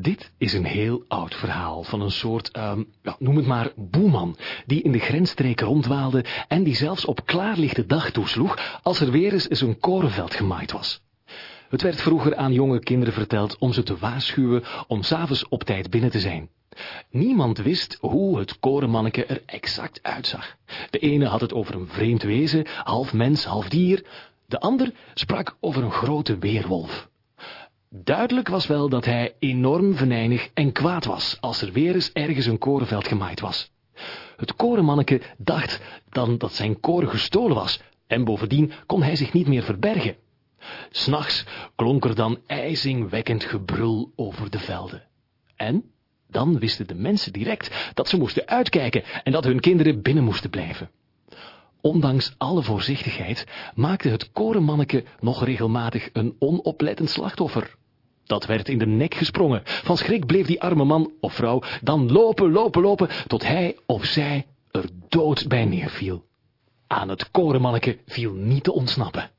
Dit is een heel oud verhaal van een soort, ehm, ja, noem het maar, boeman, die in de grensstreek rondwaalde en die zelfs op klaarlichte dag toesloeg als er weer eens een korenveld gemaaid was. Het werd vroeger aan jonge kinderen verteld om ze te waarschuwen om s'avonds op tijd binnen te zijn. Niemand wist hoe het korenmanneke er exact uitzag. De ene had het over een vreemd wezen, half mens, half dier. De ander sprak over een grote weerwolf. Duidelijk was wel dat hij enorm venijnig en kwaad was als er weer eens ergens een korenveld gemaaid was. Het korenmanneke dacht dan dat zijn koren gestolen was en bovendien kon hij zich niet meer verbergen. S'nachts klonk er dan ijzingwekkend gebrul over de velden. En dan wisten de mensen direct dat ze moesten uitkijken en dat hun kinderen binnen moesten blijven. Ondanks alle voorzichtigheid maakte het korenmanneke nog regelmatig een onoplettend slachtoffer. Dat werd in de nek gesprongen. Van schrik bleef die arme man of vrouw dan lopen, lopen, lopen, tot hij of zij er dood bij neerviel. Aan het korenmanneke viel niet te ontsnappen.